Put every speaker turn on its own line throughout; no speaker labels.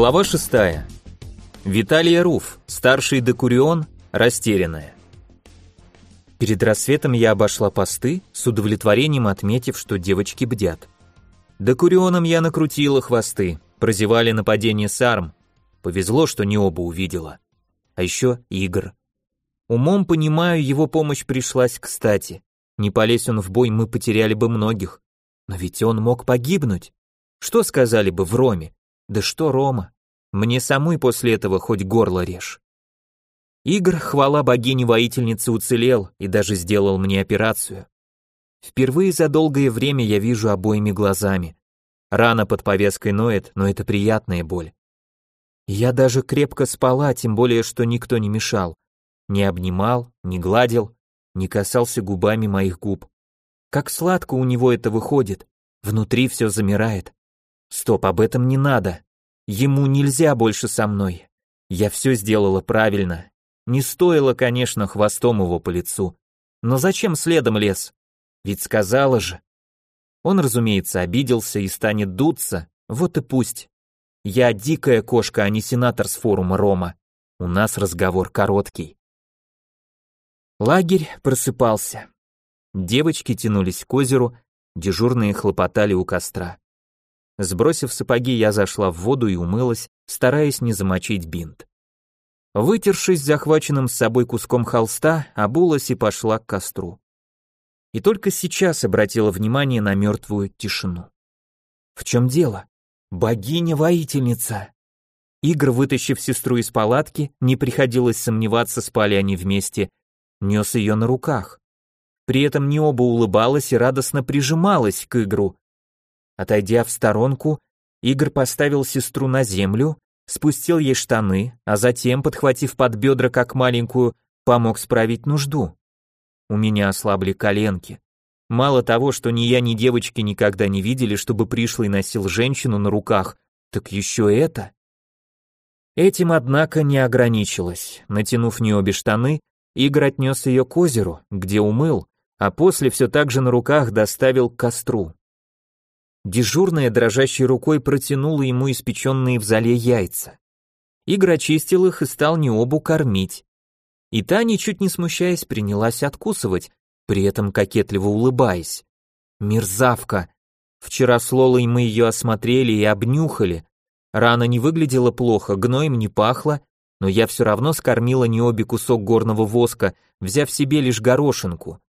Глава 6. Виталия Руф, старший декурион, растерянная. Перед рассветом я обошла посты, с удовлетворением отметив, что девочки бдят. Декурионом я накрутила хвосты, прозевали нападение сарм. Повезло, что не оба увидела. А еще Игр. Умом понимаю, его помощь пришлась кстати. Не полезь он в бой, мы потеряли бы многих. Но ведь он мог погибнуть. Что сказали бы в Роме? Да что Рома? Мне самой после этого хоть горло режь. Игр, хвала богине-воительницы, уцелел и даже сделал мне операцию. Впервые за долгое время я вижу обоими глазами. Рана под повязкой ноет, но это приятная боль. Я даже крепко спала, тем более, что никто не мешал. Не обнимал, не гладил, не касался губами моих губ. Как сладко у него это выходит. Внутри все замирает. Стоп, об этом не надо. Ему нельзя больше со мной. Я все сделала правильно. Не стоило, конечно, хвостом его по лицу. Но зачем следом лез? Ведь сказала же. Он, разумеется, обиделся и станет дуться. Вот и пусть. Я дикая кошка, а не сенатор с форума Рома. У нас разговор короткий. Лагерь просыпался. Девочки тянулись к озеру, дежурные хлопотали у костра. Сбросив сапоги, я зашла в воду и умылась, стараясь не замочить бинт. Вытершись захваченным с собой куском холста, обулась и пошла к костру. И только сейчас обратила внимание на мертвую тишину. В чем дело? Богиня-воительница! Игр, вытащив сестру из палатки, не приходилось сомневаться, спали они вместе, нес ее на руках. При этом не оба улыбалась и радостно прижималась к Игру, Отойдя в сторонку, Игорь поставил сестру на землю, спустил ей штаны, а затем, подхватив под бедра как маленькую, помог справить нужду. У меня ослабли коленки. Мало того, что ни я, ни девочки никогда не видели, чтобы пришлый носил женщину на руках, так еще это. Этим, однако, не ограничилось. Натянув не обе штаны, Игорь отнес ее к озеру, где умыл, а после все так же на руках доставил к костру. Дежурная дрожащей рукой протянула ему испеченные в зале яйца. Игорь очистил их и стал Необу кормить. И та, ничуть не смущаясь, принялась откусывать, при этом кокетливо улыбаясь. Мерзавка! Вчера с Лолой мы ее осмотрели и обнюхали. Рана не выглядела плохо, гноем не пахло, но я все равно скормила Необе кусок горного воска, взяв себе лишь горошинку.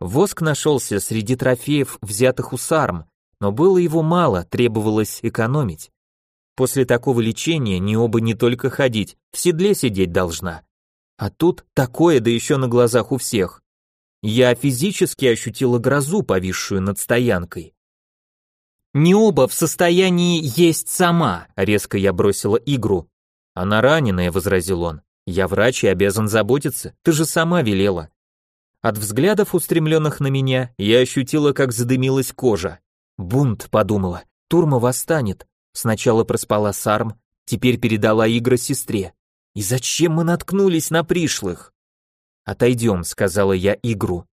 Воск нашелся среди трофеев, взятых у сарм, но было его мало, требовалось экономить. После такого лечения не оба не только ходить, в седле сидеть должна. А тут такое, да еще на глазах у всех. Я физически ощутила грозу, повисшую над стоянкой. «Не оба в состоянии есть сама», — резко я бросила игру. «Она раненая», — возразил он. «Я врач и обязан заботиться, ты же сама велела». От взглядов, устремленных на меня, я ощутила, как задымилась кожа. Бунт, подумала. Турма восстанет. Сначала проспала Сарм, теперь передала игры сестре. И зачем мы наткнулись на пришлых? Отойдем, сказала я игру.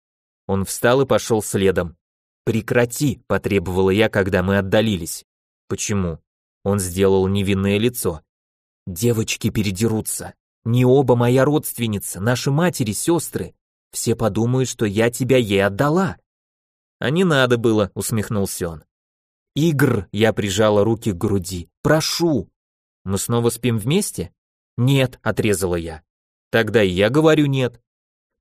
Он встал и пошел следом. Прекрати, потребовала я, когда мы отдалились. Почему? Он сделал невинное лицо. Девочки передерутся. Не оба моя родственница, наши матери, сестры. Все подумают, что я тебя ей отдала. А не надо было, усмехнулся он. Игр, я прижала руки к груди. Прошу. Мы снова спим вместе? Нет, отрезала я. Тогда я говорю нет.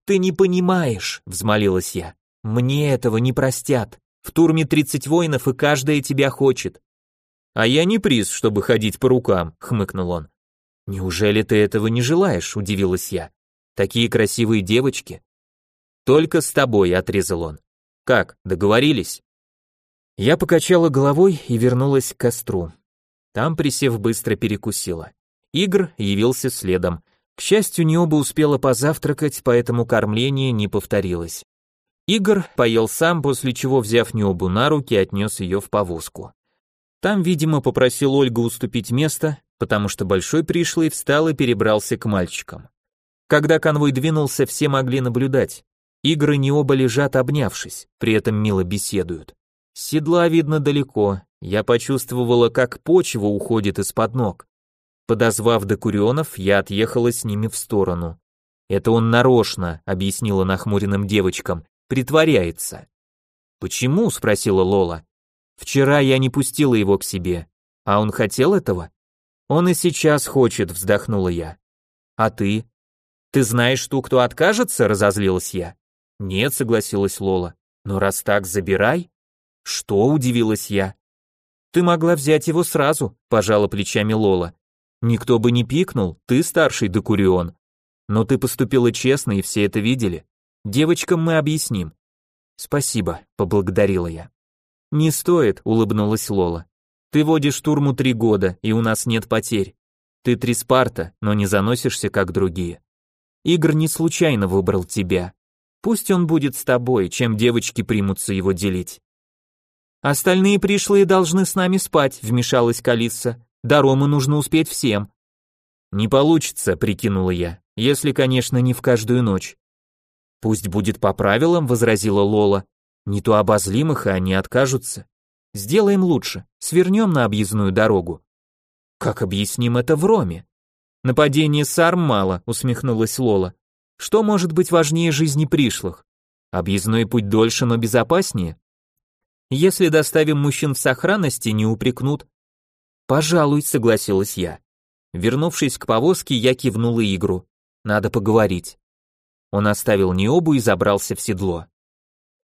Ты не понимаешь, взмолилась я. Мне этого не простят. В турме 30 воинов, и каждая тебя хочет. А я не приз, чтобы ходить по рукам, хмыкнул он. Неужели ты этого не желаешь, удивилась я. Такие красивые девочки. Только с тобой, отрезал он. Как, договорились? Я покачала головой и вернулась к костру. Там, присев, быстро перекусила. Игр явился следом. К счастью, не оба успела позавтракать, поэтому кормление не повторилось. Игр поел сам, после чего, взяв Необу на руки, отнес ее в повозку. Там, видимо, попросил Ольгу уступить место, потому что Большой пришлый встал и перебрался к мальчикам. Когда конвой двинулся, все могли наблюдать. Игры не оба лежат обнявшись, при этом мило беседуют. седла видно далеко, я почувствовала, как почва уходит из-под ног. Подозвав докурионов, я отъехала с ними в сторону. Это он нарочно, объяснила нахмуренным девочкам, притворяется. Почему? спросила Лола. Вчера я не пустила его к себе. А он хотел этого? Он и сейчас хочет, вздохнула я. А ты? Ты знаешь ту, кто откажется? разозлилась я. Нет, согласилась Лола. Но раз так, забирай. Что? удивилась я. Ты могла взять его сразу, пожала плечами Лола. Никто бы не пикнул, ты старший Декурион. Но ты поступила честно, и все это видели. Девочкам мы объясним. Спасибо, поблагодарила я. Не стоит, улыбнулась Лола. Ты водишь турму три года, и у нас нет потерь. Ты Триспарта, но не заносишься, как другие. Игорь не случайно выбрал тебя. Пусть он будет с тобой, чем девочки примутся его делить. Остальные пришлые должны с нами спать, вмешалась Калисса. До Ромы нужно успеть всем. Не получится, прикинула я, если, конечно, не в каждую ночь. Пусть будет по правилам, возразила Лола. Не то обозлим их, и они откажутся. Сделаем лучше, свернем на объездную дорогу. Как объясним это в Роме? Нападение сарм мало, усмехнулась Лола. Что может быть важнее жизни пришлых? Объездной путь дольше, но безопаснее. Если доставим мужчин в сохранности, не упрекнут. Пожалуй, согласилась я. Вернувшись к повозке, я кивнула Игру. Надо поговорить. Он оставил Необу и забрался в седло.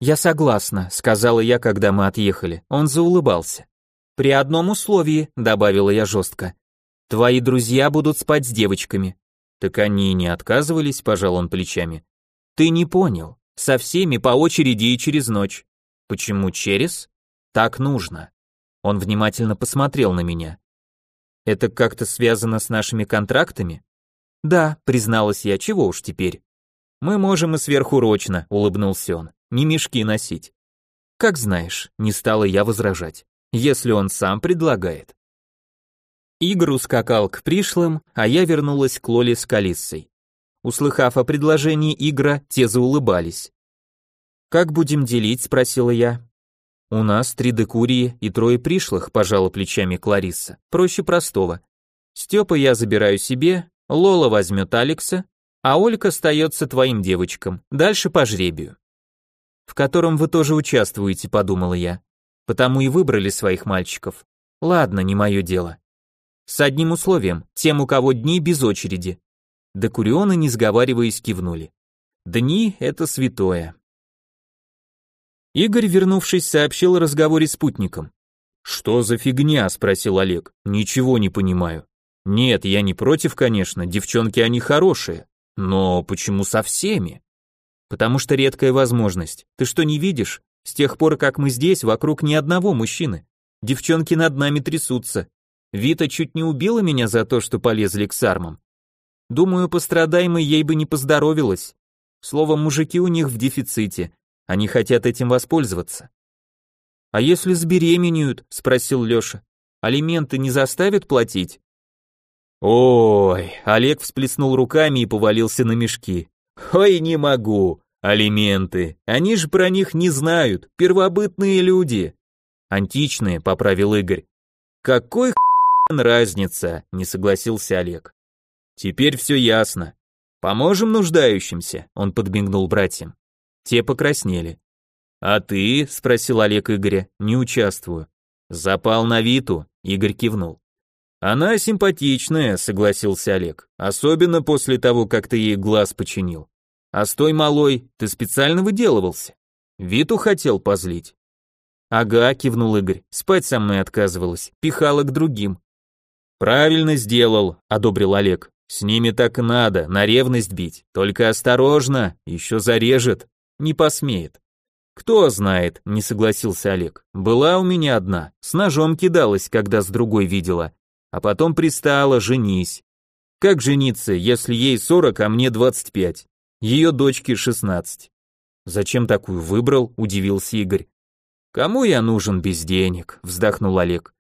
«Я согласна», — сказала я, когда мы отъехали. Он заулыбался. «При одном условии», — добавила я жестко. «Твои друзья будут спать с девочками». «Так они не отказывались», — пожал он плечами. «Ты не понял. Со всеми по очереди и через ночь». «Почему через?» «Так нужно». Он внимательно посмотрел на меня. «Это как-то связано с нашими контрактами?» «Да», — призналась я, чего уж теперь. «Мы можем и сверхурочно», — улыбнулся он не мешки носить. Как знаешь, не стала я возражать, если он сам предлагает. Игорь ускакал к пришлым, а я вернулась к Лоле с Калиссой. Услыхав о предложении Игра, те заулыбались. «Как будем делить?» – спросила я. «У нас три декурии и трое пришлых», – пожала плечами Кларисса. «Проще простого. Степа я забираю себе, Лола возьмет Алекса, а Олька остается твоим девочкам, дальше по жребию» в котором вы тоже участвуете, подумала я. Потому и выбрали своих мальчиков. Ладно, не мое дело. С одним условием, тем, у кого дни без очереди. Декурионы, не сговариваясь, кивнули. Дни — это святое. Игорь, вернувшись, сообщил о разговоре с спутником. «Что за фигня?» — спросил Олег. «Ничего не понимаю». «Нет, я не против, конечно, девчонки они хорошие. Но почему со всеми?» Потому что редкая возможность. Ты что, не видишь? С тех пор, как мы здесь, вокруг ни одного мужчины. Девчонки над нами трясутся. Вита чуть не убила меня за то, что полезли к сармам. Думаю, пострадаемой ей бы не поздоровилось. Словом, мужики у них в дефиците. Они хотят этим воспользоваться. А если забеременеют? спросил Лёша. Алименты не заставят платить? Ой, Олег всплеснул руками и повалился на мешки. Ой, не могу. Алименты. Они же про них не знают. Первобытные люди. Античные, поправил Игорь. Какой разница, не согласился Олег. Теперь все ясно. Поможем нуждающимся, он подмигнул братьям. Те покраснели. А ты, спросил Олег Игоря, не участвую. Запал на Виту, Игорь кивнул. Она симпатичная, согласился Олег, особенно после того, как ты ей глаз починил. А с той малой ты специально выделывался? Виту хотел позлить. Ага, кивнул Игорь, спать со мной отказывалась, пихала к другим. Правильно сделал, одобрил Олег. С ними так надо, на ревность бить. Только осторожно, еще зарежет. Не посмеет. Кто знает, не согласился Олег. Была у меня одна, с ножом кидалась, когда с другой видела а потом пристала, женись. Как жениться, если ей 40, а мне 25? Ее дочке 16. Зачем такую выбрал, удивился Игорь. Кому я нужен без денег, вздохнул Олег.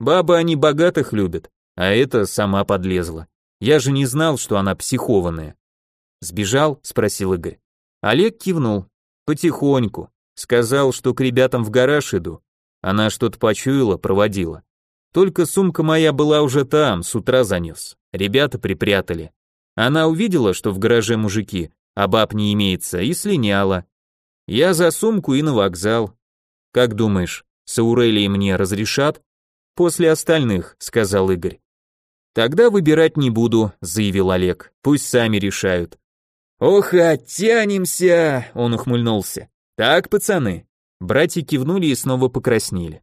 Бабы они богатых любят, а это сама подлезла. Я же не знал, что она психованная. Сбежал? спросил Игорь. Олег кивнул. Потихоньку. Сказал, что к ребятам в гараж иду. Она что-то почуяла, проводила. Только сумка моя была уже там, с утра занес. Ребята припрятали. Она увидела, что в гараже мужики, а баб не имеется, и слиняла. Я за сумку и на вокзал. Как думаешь, с Аурелией мне разрешат? После остальных, сказал Игорь. Тогда выбирать не буду, заявил Олег. Пусть сами решают. Ох, оттянемся, он ухмыльнулся. Так, пацаны. Братья кивнули и снова покраснели.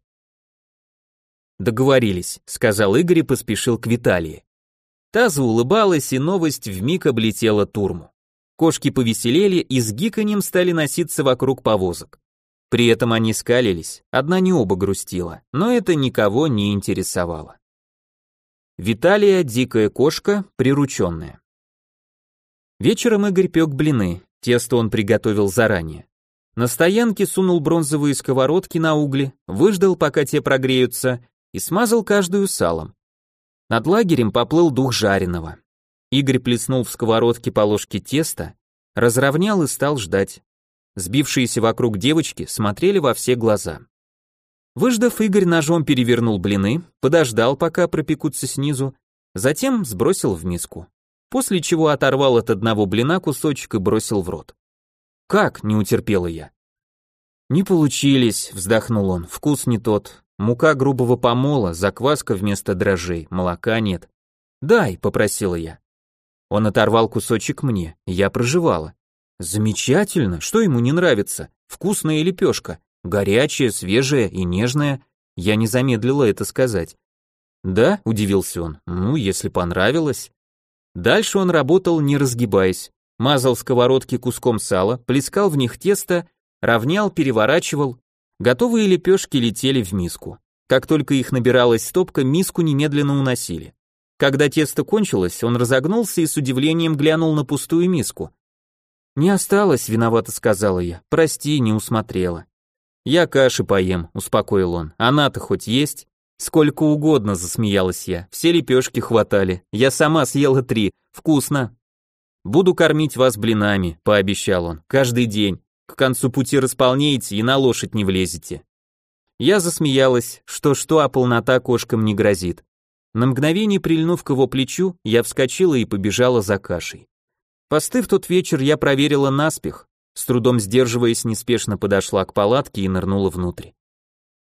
Договорились, сказал Игорь и поспешил к Виталии. Та заулыбалась, и новость вмиг облетела турму. Кошки повеселели и с гиканьем стали носиться вокруг повозок. При этом они скалились, одна не оба грустила, но это никого не интересовало. Виталия, дикая кошка, прирученная. Вечером Игорь пек блины, тесто он приготовил заранее. На стоянке сунул бронзовые сковородки на угли, выждал, пока те прогреются, и смазал каждую салом. Над лагерем поплыл дух жареного. Игорь плеснул в сковородке по ложке теста, разровнял и стал ждать. Сбившиеся вокруг девочки смотрели во все глаза. Выждав, Игорь ножом перевернул блины, подождал, пока пропекутся снизу, затем сбросил в миску. После чего оторвал от одного блина кусочек и бросил в рот. «Как?» — не утерпела я. «Не получились», — вздохнул он, — «вкус не тот. Мука грубого помола, закваска вместо дрожжей, молока нет. «Дай», — попросила я. Он оторвал кусочек мне, я проживала. Замечательно, что ему не нравится? Вкусная лепешка, горячая, свежая и нежная. Я не замедлила это сказать. Да, удивился он, ну, если понравилось. Дальше он работал, не разгибаясь, мазал сковородки куском сала, плескал в них тесто, равнял, переворачивал, Готовые лепешки летели в миску. Как только их набиралась стопка, миску немедленно уносили. Когда тесто кончилось, он разогнулся и с удивлением глянул на пустую миску. «Не осталось», — виновато сказала я. «Прости, не усмотрела». «Я каши поем», — успокоил он. «Она-то хоть есть?» «Сколько угодно», — засмеялась я. «Все лепешки хватали. Я сама съела три. Вкусно». «Буду кормить вас блинами», — пообещал он. «Каждый день. К концу пути располнеете и на лошадь не влезете. Я засмеялась, что-что, а полнота кошкам не грозит. На мгновение прильнув к его плечу, я вскочила и побежала за кашей. Постыв тот вечер, я проверила наспех, с трудом сдерживаясь, неспешно подошла к палатке и нырнула внутрь.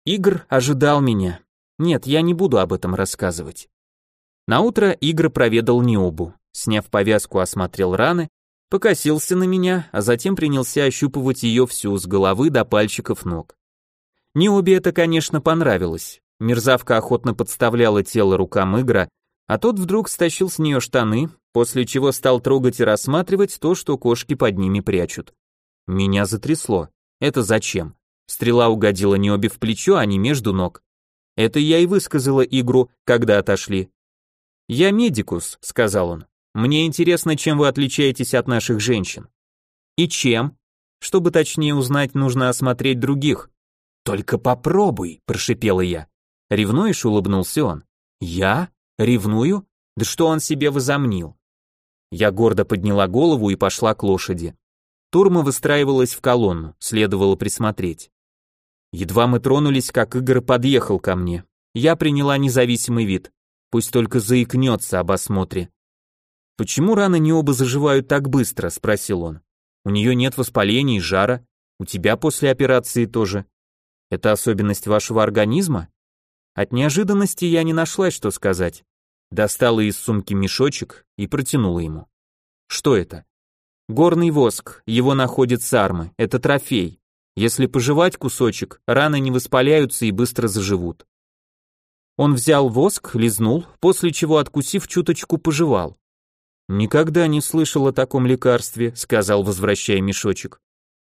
Игр ожидал меня. Нет, я не буду об этом рассказывать. Наутро Игр проведал Необу. Сняв повязку, осмотрел раны покосился на меня, а затем принялся ощупывать ее всю с головы до пальчиков ног. Не обе это, конечно, понравилось. Мерзавка охотно подставляла тело рукам Игра, а тот вдруг стащил с нее штаны, после чего стал трогать и рассматривать то, что кошки под ними прячут. Меня затрясло. Это зачем? Стрела угодила не обе в плечо, а не между ног. Это я и высказала Игру, когда отошли. «Я медикус», — сказал он. Мне интересно, чем вы отличаетесь от наших женщин. И чем? Чтобы точнее узнать, нужно осмотреть других. Только попробуй, прошипела я. Ревнуешь, улыбнулся он. Я? Ревную? Да что он себе возомнил? Я гордо подняла голову и пошла к лошади. Турма выстраивалась в колонну, следовало присмотреть. Едва мы тронулись, как Игорь подъехал ко мне. Я приняла независимый вид. Пусть только заикнется об осмотре. «Почему раны не оба заживают так быстро?» – спросил он. «У нее нет воспаления и жара. У тебя после операции тоже. Это особенность вашего организма?» От неожиданности я не нашла, что сказать. Достала из сумки мешочек и протянула ему. «Что это?» «Горный воск, его находят сармы, это трофей. Если пожевать кусочек, раны не воспаляются и быстро заживут». Он взял воск, лизнул, после чего, откусив чуточку, пожевал. «Никогда не слышал о таком лекарстве», — сказал, возвращая мешочек.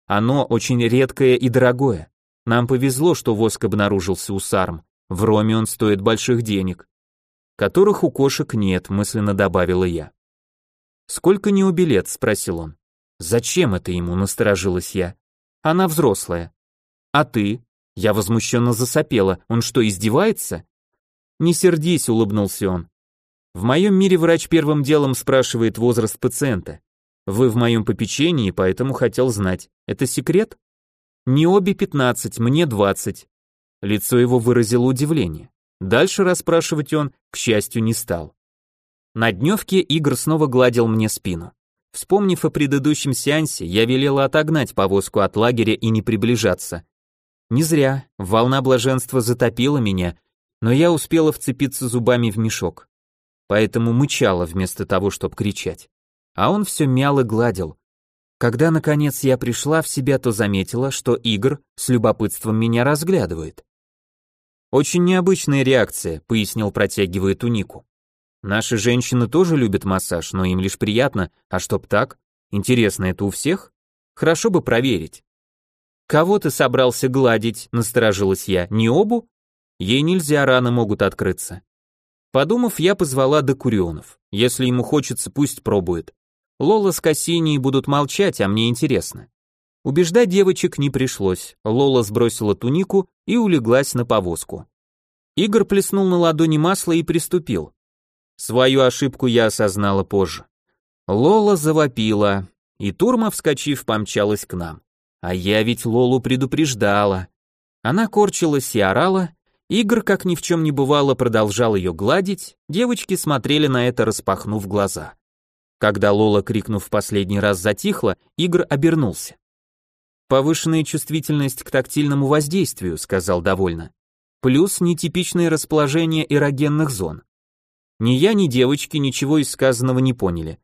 «Оно очень редкое и дорогое. Нам повезло, что воск обнаружился у сарм. В Роме он стоит больших денег. Которых у кошек нет», — мысленно добавила я. «Сколько не билет?» — спросил он. «Зачем это ему?» — насторожилась я. «Она взрослая». «А ты?» Я возмущенно засопела. «Он что, издевается?» «Не сердись», — улыбнулся он. В моем мире врач первым делом спрашивает возраст пациента. Вы в моем попечении, поэтому хотел знать. Это секрет? Не обе 15, мне 20. Лицо его выразило удивление. Дальше расспрашивать он, к счастью, не стал. На дневке Игорь снова гладил мне спину. Вспомнив о предыдущем сеансе, я велела отогнать повозку от лагеря и не приближаться. Не зря, волна блаженства затопила меня, но я успела вцепиться зубами в мешок. Поэтому мычала вместо того, чтобы кричать. А он все мял и гладил. Когда, наконец, я пришла в себя, то заметила, что Игорь с любопытством меня разглядывает. «Очень необычная реакция», — пояснил, протягивая тунику. Наши женщины тоже любят массаж, но им лишь приятно, а чтоб так? Интересно, это у всех? Хорошо бы проверить. Кого ты собрался гладить, насторожилась я, не обу? Ей нельзя, раны могут открыться. Подумав, я позвала Докурионов. Если ему хочется, пусть пробует. Лола с Кассинией будут молчать, а мне интересно. Убеждать девочек не пришлось. Лола сбросила тунику и улеглась на повозку. Игорь плеснул на ладони масло и приступил. Свою ошибку я осознала позже. Лола завопила, и Турма, вскочив, помчалась к нам. А я ведь Лолу предупреждала. Она корчилась и орала, Игорь, как ни в чем не бывало, продолжал ее гладить, девочки смотрели на это, распахнув глаза. Когда Лола, крикнув в последний раз, затихла, Игорь обернулся. «Повышенная чувствительность к тактильному воздействию», — сказал довольно. «Плюс нетипичное расположение эрогенных зон. Ни я, ни девочки ничего из сказанного не поняли.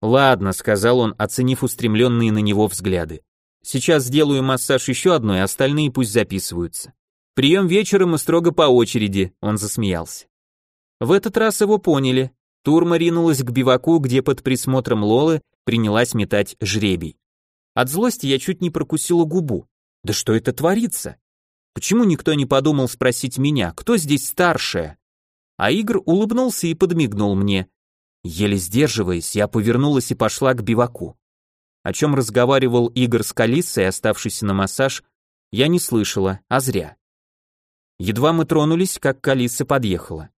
«Ладно», — сказал он, оценив устремленные на него взгляды. «Сейчас сделаю массаж еще одной, остальные пусть записываются. Прием вечером и строго по очереди», — он засмеялся. В этот раз его поняли. Турма ринулась к биваку, где под присмотром Лолы принялась метать жребий. От злости я чуть не прокусила губу. Да что это творится? Почему никто не подумал спросить меня, кто здесь старшая? а Игорь улыбнулся и подмигнул мне. Еле сдерживаясь, я повернулась и пошла к биваку. О чем разговаривал Игорь с Калиссой, оставшийся на массаж, я не слышала, а зря. Едва мы тронулись, как Калисса подъехала.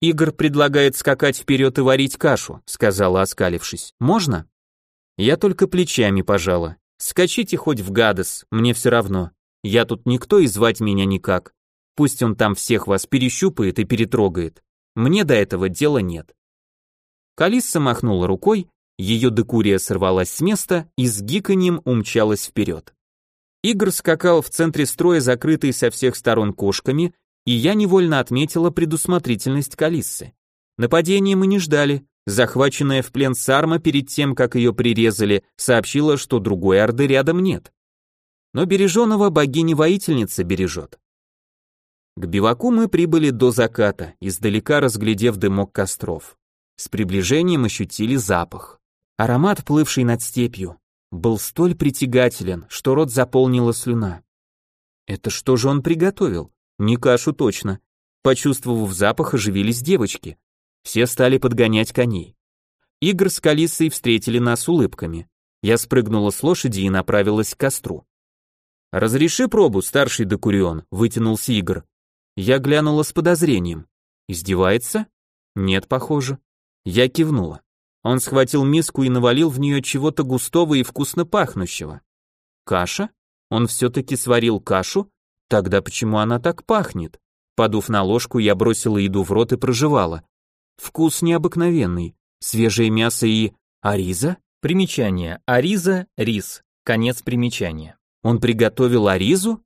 «Игорь предлагает скакать вперед и варить кашу», сказала, оскалившись. «Можно?» Я только плечами пожала. «Скачите хоть в Гадес, мне все равно. Я тут никто и звать меня никак. Пусть он там всех вас перещупает и перетрогает. Мне до этого дела нет. Калисса махнула рукой, ее декурия сорвалась с места и с гиканьем умчалась вперед. Игорь скакал в центре строя, закрытый со всех сторон кошками, и я невольно отметила предусмотрительность Калиссы. Нападения мы не ждали. Захваченная в плен Сарма перед тем, как ее прирезали, сообщила, что другой орды рядом нет. Но береженого богиня-воительница бережет. К биваку мы прибыли до заката, издалека разглядев дымок костров. С приближением ощутили запах. Аромат, плывший над степью, был столь притягателен, что рот заполнила слюна. Это что же он приготовил? Не кашу точно. Почувствовав запах, оживились девочки. Все стали подгонять коней. Игорь с Калиссой встретили нас улыбками. Я спрыгнула с лошади и направилась к костру. «Разреши пробу, старший докурион», — вытянулся Игорь. Я глянула с подозрением. Издевается? Нет, похоже. Я кивнула. Он схватил миску и навалил в нее чего-то густого и вкусно пахнущего. Каша? Он все-таки сварил кашу? Тогда почему она так пахнет? Подув на ложку, я бросила еду в рот и прожевала. Вкус необыкновенный. Свежее мясо и... Ариза? Примечание. Ариза – рис. Конец примечания. Он приготовил аризу?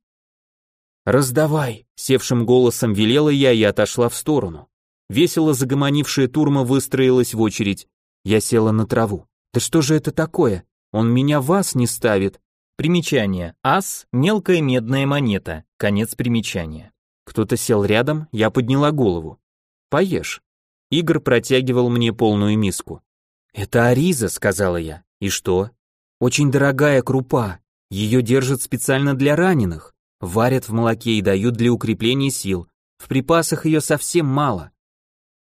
«Раздавай!» — севшим голосом велела я и отошла в сторону. Весело загомонившая турма выстроилась в очередь. Я села на траву. «Да что же это такое? Он меня вас не ставит!» Примечание. Ас – мелкая медная монета. Конец примечания. Кто-то сел рядом, я подняла голову. «Поешь». Игорь протягивал мне полную миску. «Это ариза», — сказала я. «И что?» «Очень дорогая крупа. Ее держат специально для раненых. Варят в молоке и дают для укрепления сил. В припасах ее совсем мало.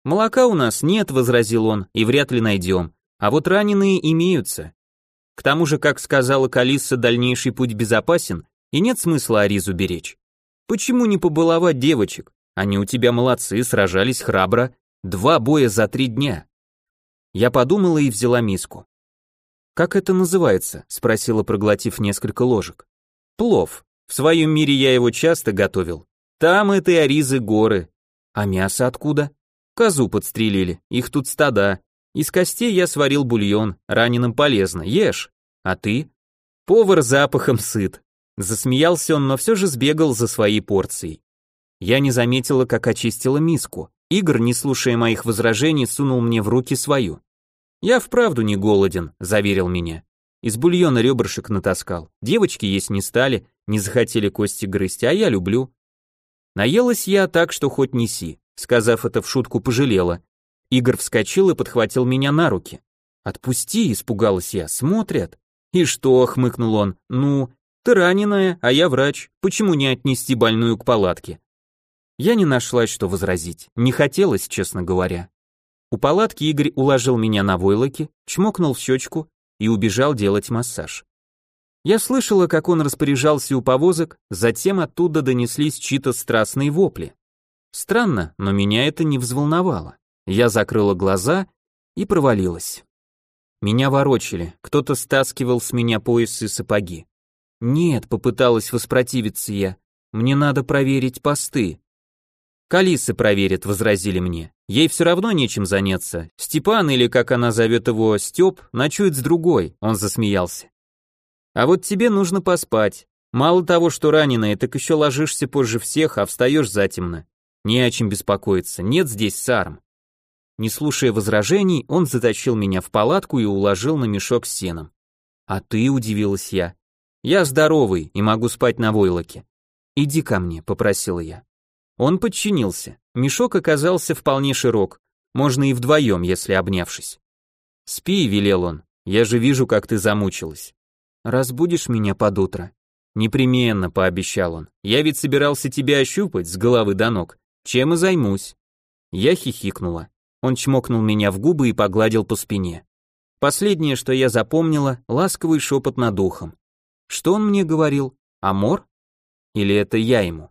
Молока у нас нет, возразил он, и вряд ли найдем. А вот раненые имеются. К тому же, как сказала Калисса, дальнейший путь безопасен, и нет смысла Аризу беречь. Почему не побаловать девочек? Они у тебя молодцы, сражались храбро. Два боя за три дня. Я подумала и взяла миску. «Как это называется?» — спросила, проглотив несколько ложек. «Плов», в своем мире я его часто готовил. Там это и Аризы горы. А мясо откуда? Козу подстрелили, их тут стада. Из костей я сварил бульон, раненым полезно, ешь. А ты? Повар запахом сыт. Засмеялся он, но все же сбегал за своей порцией. Я не заметила, как очистила миску. Игорь, не слушая моих возражений, сунул мне в руки свою. «Я вправду не голоден», — заверил меня. Из бульона ребрышек натаскал. Девочки есть не стали, не захотели кости грызть, а я люблю. Наелась я так, что хоть неси. Сказав это в шутку, пожалела. Игорь вскочил и подхватил меня на руки. «Отпусти», — испугалась я, — «смотрят». «И что?» — хмыкнул он. «Ну, ты раненая, а я врач. Почему не отнести больную к палатке?» Я не нашла, что возразить. Не хотелось, честно говоря. У палатки Игорь уложил меня на войлоке, чмокнул в щечку и убежал делать массаж. Я слышала, как он распоряжался у повозок, затем оттуда донеслись чьи-то страстные вопли. Странно, но меня это не взволновало. Я закрыла глаза и провалилась. Меня ворочали, кто-то стаскивал с меня пояс и сапоги. Нет, попыталась воспротивиться я. Мне надо проверить посты. Калисы проверит, возразили мне. Ей все равно нечем заняться. Степан, или как она зовет его, Степ, ночует с другой, он засмеялся. А вот тебе нужно поспать. Мало того, что раненая, так еще ложишься позже всех, а встаешь затемно. Не о чем беспокоиться, нет здесь сарм. Не слушая возражений, он затащил меня в палатку и уложил на мешок с сеном. А ты, удивилась я. Я здоровый и могу спать на войлоке. Иди ко мне, попросила я. Он подчинился. Мешок оказался вполне широк. Можно и вдвоем, если обнявшись. «Спи», — велел он. «Я же вижу, как ты замучилась». «Разбудишь меня под утро?» «Непременно», — пообещал он. «Я ведь собирался тебя ощупать с головы до ног. Чем и займусь». Я хихикнула. Он чмокнул меня в губы и погладил по спине. Последнее, что я запомнила, ласковый шепот над ухом. Что он мне говорил? Амор? Или это я ему?